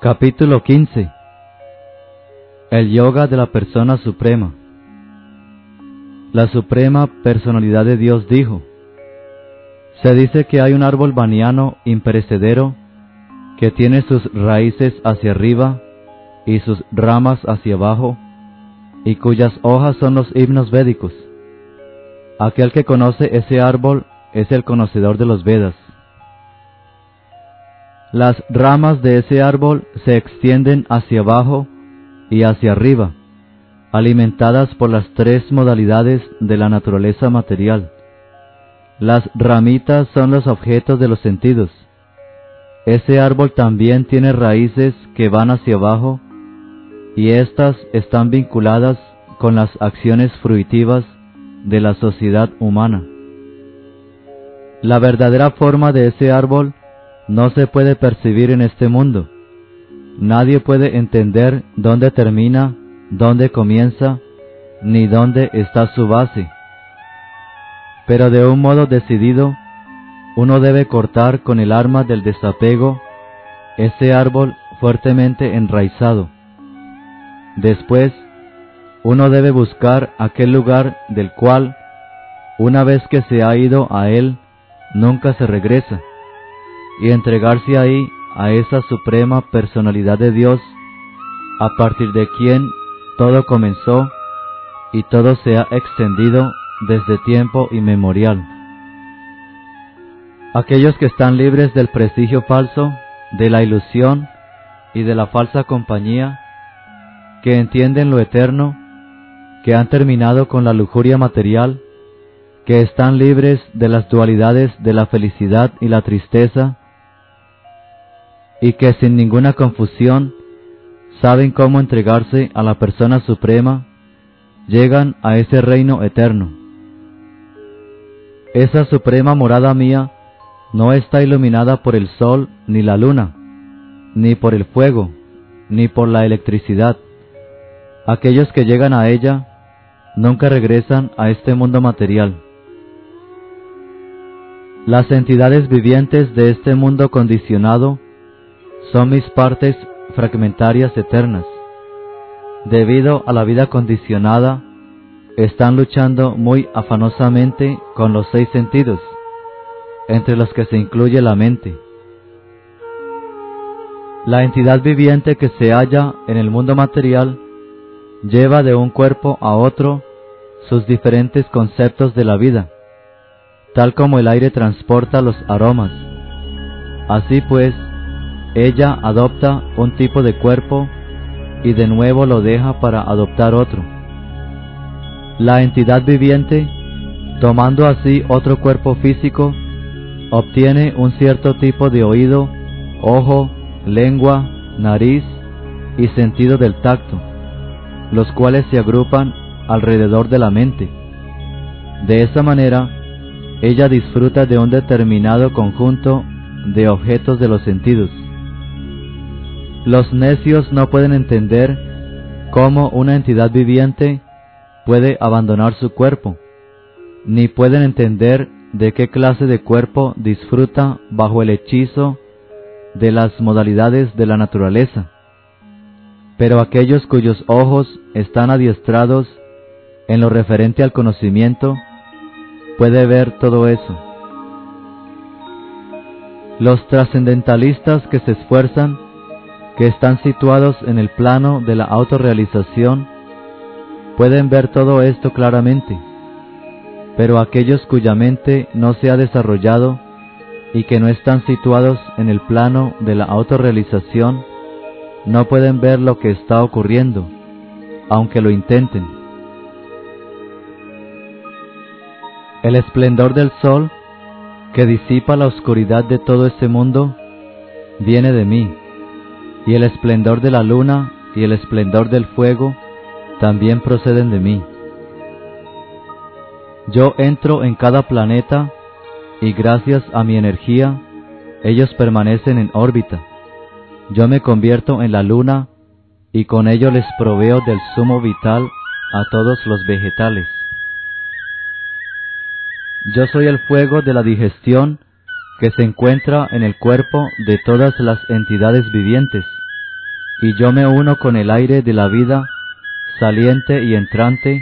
Capítulo 15 El Yoga de la Persona Suprema La Suprema Personalidad de Dios dijo, Se dice que hay un árbol baniano imperecedero que tiene sus raíces hacia arriba y sus ramas hacia abajo, y cuyas hojas son los himnos védicos. Aquel que conoce ese árbol es el conocedor de los Vedas. Las ramas de ese árbol se extienden hacia abajo y hacia arriba, alimentadas por las tres modalidades de la naturaleza material. Las ramitas son los objetos de los sentidos. Ese árbol también tiene raíces que van hacia abajo y éstas están vinculadas con las acciones fruitivas de la sociedad humana. La verdadera forma de ese árbol no se puede percibir en este mundo. Nadie puede entender dónde termina, dónde comienza, ni dónde está su base. Pero de un modo decidido, uno debe cortar con el arma del desapego ese árbol fuertemente enraizado. Después, uno debe buscar aquel lugar del cual, una vez que se ha ido a él, nunca se regresa y entregarse ahí a esa suprema personalidad de Dios, a partir de quien todo comenzó y todo se ha extendido desde tiempo inmemorial. Aquellos que están libres del prestigio falso, de la ilusión y de la falsa compañía, que entienden lo eterno, que han terminado con la lujuria material, que están libres de las dualidades de la felicidad y la tristeza, y que sin ninguna confusión saben cómo entregarse a la persona suprema, llegan a ese reino eterno. Esa suprema morada mía no está iluminada por el sol ni la luna, ni por el fuego, ni por la electricidad. Aquellos que llegan a ella nunca regresan a este mundo material. Las entidades vivientes de este mundo condicionado son mis partes fragmentarias eternas. Debido a la vida condicionada, están luchando muy afanosamente con los seis sentidos, entre los que se incluye la mente. La entidad viviente que se halla en el mundo material lleva de un cuerpo a otro sus diferentes conceptos de la vida, tal como el aire transporta los aromas. Así pues, ella adopta un tipo de cuerpo y de nuevo lo deja para adoptar otro. La entidad viviente, tomando así otro cuerpo físico, obtiene un cierto tipo de oído, ojo, lengua, nariz y sentido del tacto, los cuales se agrupan alrededor de la mente. De esa manera, ella disfruta de un determinado conjunto de objetos de los sentidos. Los necios no pueden entender cómo una entidad viviente puede abandonar su cuerpo, ni pueden entender de qué clase de cuerpo disfruta bajo el hechizo de las modalidades de la naturaleza. Pero aquellos cuyos ojos están adiestrados en lo referente al conocimiento, puede ver todo eso. Los trascendentalistas que se esfuerzan que están situados en el plano de la autorrealización pueden ver todo esto claramente, pero aquellos cuya mente no se ha desarrollado y que no están situados en el plano de la autorrealización no pueden ver lo que está ocurriendo, aunque lo intenten. El esplendor del sol, que disipa la oscuridad de todo este mundo, viene de mí y el esplendor de la luna y el esplendor del fuego también proceden de mí. Yo entro en cada planeta y gracias a mi energía ellos permanecen en órbita. Yo me convierto en la luna y con ello les proveo del sumo vital a todos los vegetales. Yo soy el fuego de la digestión que se encuentra en el cuerpo de todas las entidades vivientes, y yo me uno con el aire de la vida, saliente y entrante,